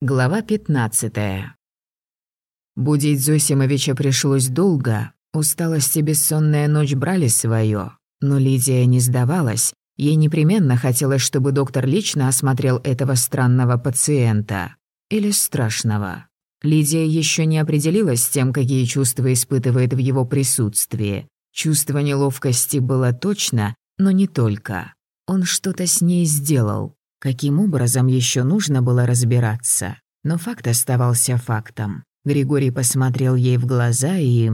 Глава 15. Будить Зосимовича пришлось долго, усталость и бессонная ночь брали свое, но Лидия не сдавалась, ей непременно хотелось, чтобы доктор лично осмотрел этого странного пациента. Или страшного. Лидия еще не определилась с тем, какие чувства испытывает в его присутствии. Чувство неловкости было точно, но не только. Он что-то с ней сделал, Каким образом еще нужно было разбираться? Но факт оставался фактом. Григорий посмотрел ей в глаза и...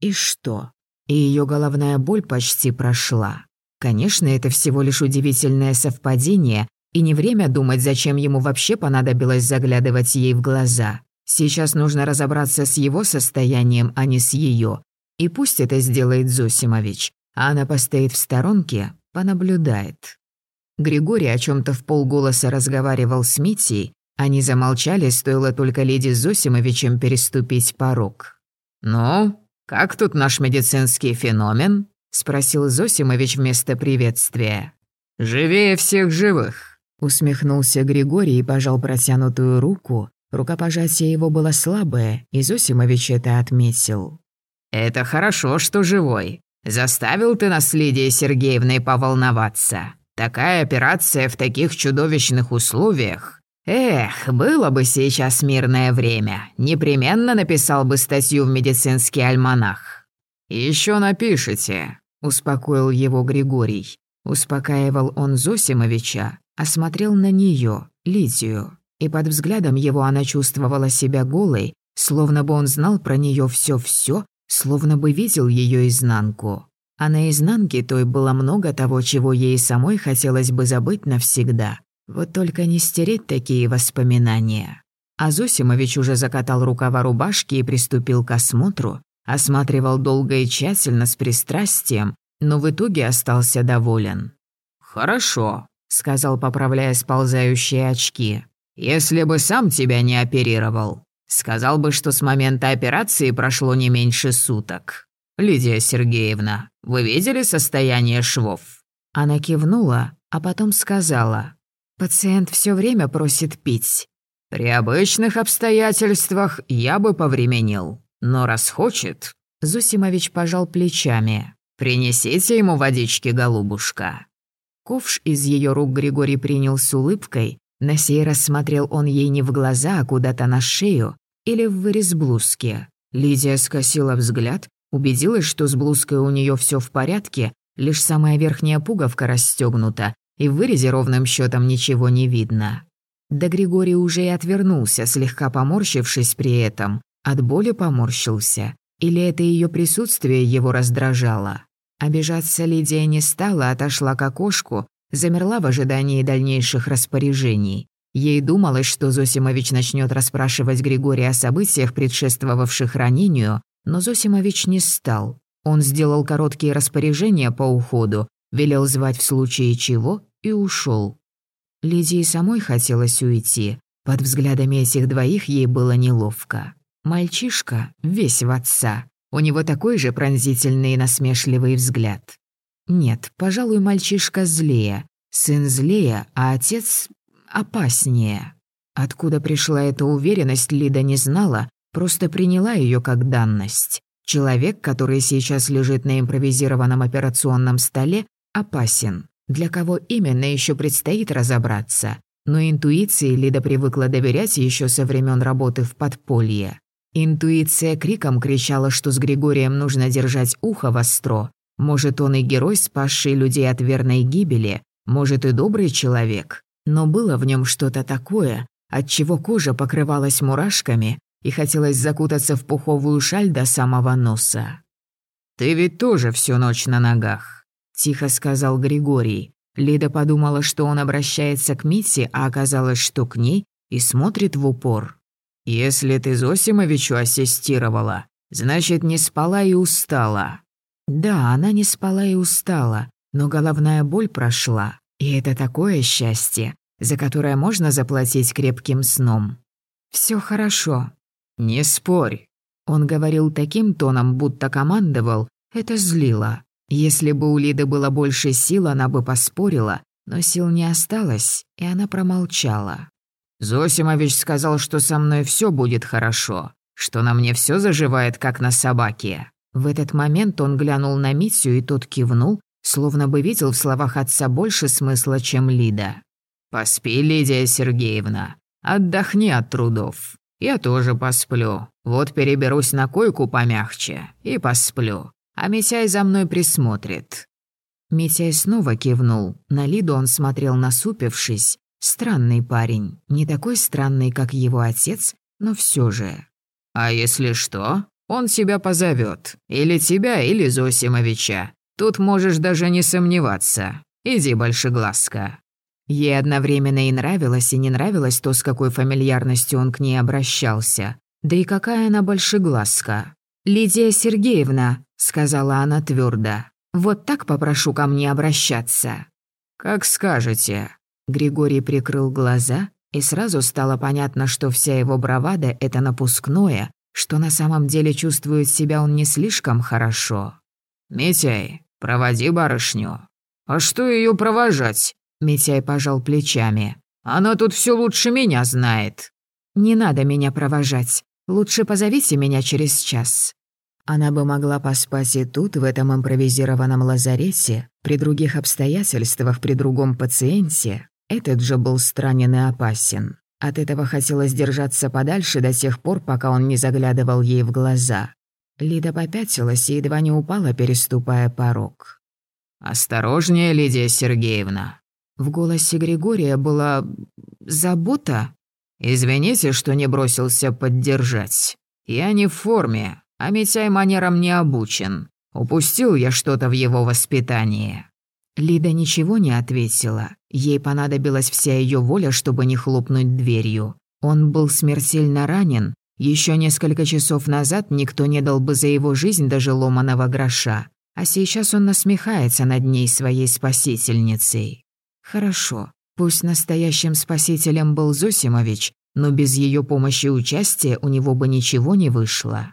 И что? И ее головная боль почти прошла. Конечно, это всего лишь удивительное совпадение, и не время думать, зачем ему вообще понадобилось заглядывать ей в глаза. Сейчас нужно разобраться с его состоянием, а не с ее. И пусть это сделает Зосимович, а она постоит в сторонке, понаблюдает. Григорий о чем то в полголоса разговаривал с Митей, они замолчали, стоило только леди Зосимовичем переступить порог. «Ну, как тут наш медицинский феномен?» — спросил Зосимович вместо приветствия. «Живее всех живых!» — усмехнулся Григорий и пожал протянутую руку. Рукопожатие его было слабое, и Зосимович это отметил. «Это хорошо, что живой. Заставил ты нас, Лидия Сергеевной, поволноваться. Такая операция в таких чудовищных условиях. Эх, было бы сейчас мирное время, непременно написал бы статью в медицинский альманах. Еще напишите, успокоил его Григорий. Успокаивал он Зосимовича, осмотрел на нее, Лидию, и под взглядом его она чувствовала себя голой, словно бы он знал про нее все-все, словно бы видел ее изнанку. А на изнанке той было много того, чего ей самой хотелось бы забыть навсегда. Вот только не стереть такие воспоминания. А Зосимович уже закатал рукава рубашки и приступил к осмотру, осматривал долго и тщательно с пристрастием, но в итоге остался доволен. «Хорошо», — сказал, поправляя сползающие очки. «Если бы сам тебя не оперировал, сказал бы, что с момента операции прошло не меньше суток. Лидия Сергеевна, вы видели состояние швов?» Она кивнула, а потом сказала. «Пациент все время просит пить». «При обычных обстоятельствах я бы повременил, но раз хочет...» Зосимович пожал плечами. «Принесите ему водички, голубушка». Ковш из ее рук Григорий принял с улыбкой. На сей раз смотрел он ей не в глаза, а куда-то на шею или в вырез блузки. Лидия скосила взгляд Убедилась, что с блузкой у нее все в порядке, лишь самая верхняя пуговка расстегнута, и в вырезе ровным счетом ничего не видно. Да Григорий уже и отвернулся, слегка поморщившись при этом. От боли поморщился. Или это ее присутствие его раздражало? Обижаться Лидия не стала, отошла к окошку, замерла в ожидании дальнейших распоряжений. Ей думалось, что Зосимович начнет расспрашивать Григория о событиях, предшествовавших ранению, но Зосимович не стал. Он сделал короткие распоряжения по уходу, велел звать в случае чего и ушел. Лидии самой хотелось уйти. Под взглядами этих двоих ей было неловко. Мальчишка весь в отца. У него такой же пронзительный и насмешливый взгляд. Нет, пожалуй, мальчишка злее. Сын злее, а отец опаснее. Откуда пришла эта уверенность, Лида не знала, Просто приняла ее как данность. Человек, который сейчас лежит на импровизированном операционном столе, опасен. Для кого именно еще предстоит разобраться. Но интуиции Лида привыкла доверять еще со времен работы в подполье. Интуиция криком кричала, что с Григорием нужно держать ухо востро. Может, он и герой, спасший людей от верной гибели, может, и добрый человек. Но было в нем что-то такое, от чего кожа покрывалась мурашками, и хотелось закутаться в пуховую шаль до самого носа. «Ты ведь тоже всю ночь на ногах», — тихо сказал Григорий. Лида подумала, что он обращается к Мите, а оказалось, что к ней, и смотрит в упор. «Если ты Зосимовичу ассистировала, значит, не спала и устала». Да, она не спала и устала, но головная боль прошла, и это такое счастье, за которое можно заплатить крепким сном. Все хорошо», «Не спорь». Он говорил таким тоном, будто командовал. Это злило. Если бы у Лиды было больше сил, она бы поспорила, но сил не осталось, и она промолчала. Зосимович сказал, что со мной все будет хорошо, что на мне все заживает, как на собаке». В этот момент он глянул на Митю, и тот кивнул, словно бы видел в словах отца больше смысла, чем Лида. «Поспи, Лидия Сергеевна. Отдохни от трудов. Я тоже посплю. Вот переберусь на койку помягче и посплю. А Митяй за мной присмотрит». Митяй снова кивнул. На Лиду он смотрел насупившись. Странный парень. Не такой странный, как его отец, но все же. «А если что, он тебя позовет. Или тебя, или Зосимовича. Тут можешь даже не сомневаться. Иди, большеглазка». Ей одновременно и нравилось, и не нравилось то, с какой фамильярностью он к ней обращался. Да и какая она большеглазка. «Лидия Сергеевна», — сказала она твердо, — «вот так попрошу ко мне обращаться». «Как скажете». Григорий прикрыл глаза, и сразу стало понятно, что вся его бравада — это напускное, что на самом деле чувствует себя он не слишком хорошо. «Митяй, проводи барышню». «А что ее провожать?» Митяй пожал плечами. «Она тут все лучше меня знает». «Не надо меня провожать. Лучше позовите меня через час». Она бы могла поспать и тут, в этом импровизированном лазарете, при других обстоятельствах, при другом пациенте. Этот же был странен и опасен. От этого хотелось держаться подальше до тех пор, пока он не заглядывал ей в глаза. Лида попятилась и едва не упала, переступая порог. «Осторожнее, Лидия Сергеевна», в голосе Григория была забота. «Извините, что не бросился поддержать. Я не в форме, а Митяй манерам не обучен. Упустил я что-то в его воспитании». Лида ничего не ответила. Ей понадобилась вся ее воля, чтобы не хлопнуть дверью. Он был смертельно ранен. Еще несколько часов назад никто не дал бы за его жизнь даже ломаного гроша. А сейчас он насмехается над ней своей спасительницей. Хорошо, пусть настоящим спасителем был Зосимович, но без ее помощи и участия у него бы ничего не вышло.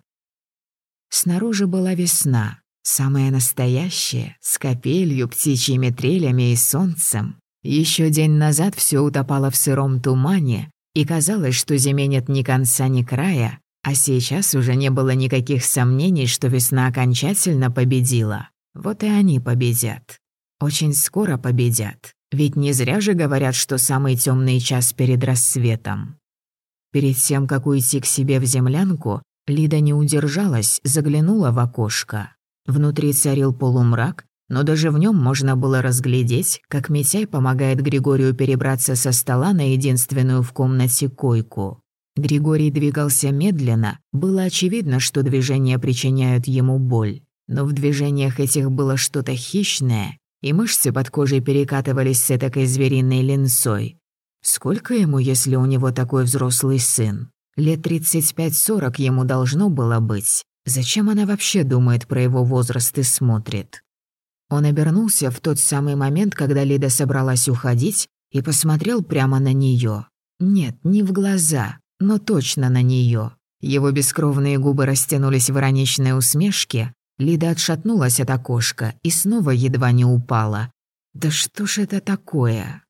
Снаружи была весна, самая настоящая, с капелью, птичьими трелями и солнцем. Еще день назад все утопало в сыром тумане, и казалось, что зиме нет ни конца, ни края, а сейчас уже не было никаких сомнений, что весна окончательно победила. Вот и они победят. Очень скоро победят. Ведь не зря же говорят, что самый темный час перед рассветом. Перед тем, как уйти к себе в землянку, Лида не удержалась, заглянула в окошко. Внутри царил полумрак, но даже в нем можно было разглядеть, как Митяй помогает Григорию перебраться со стола на единственную в комнате койку. Григорий двигался медленно, было очевидно, что движения причиняют ему боль. Но в движениях этих было что-то хищное, и мышцы под кожей перекатывались с этакой звериной линцой. Сколько ему, если у него такой взрослый сын? Лет 35-40 ему должно было быть. Зачем она вообще думает про его возраст и смотрит? Он обернулся в тот самый момент, когда Лида собралась уходить, и посмотрел прямо на нее. Нет, не в глаза, но точно на нее. Его бескровные губы растянулись в ироничной усмешке, Лида отшатнулась от окошка и снова едва не упала. «Да что ж это такое?»